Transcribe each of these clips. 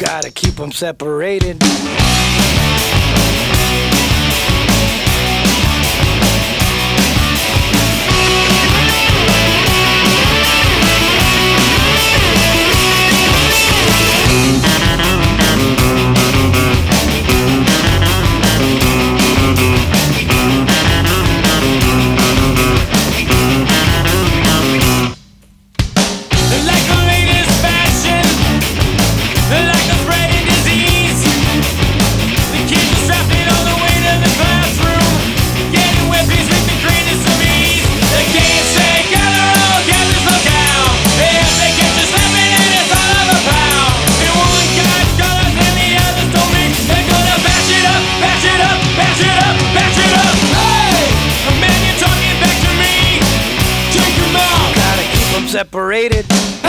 gotta keep them separated. separated.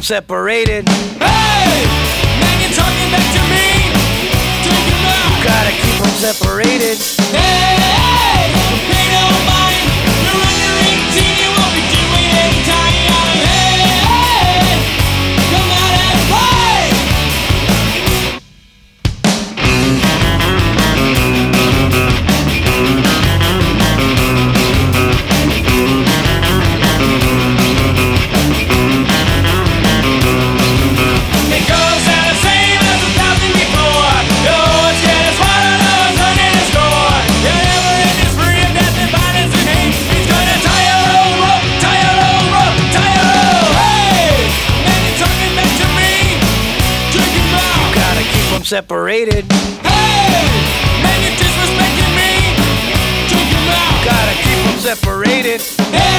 I'm separated. Hey! separated. Hey, man, you're disrespecting me. Gotta keep separated. Hey.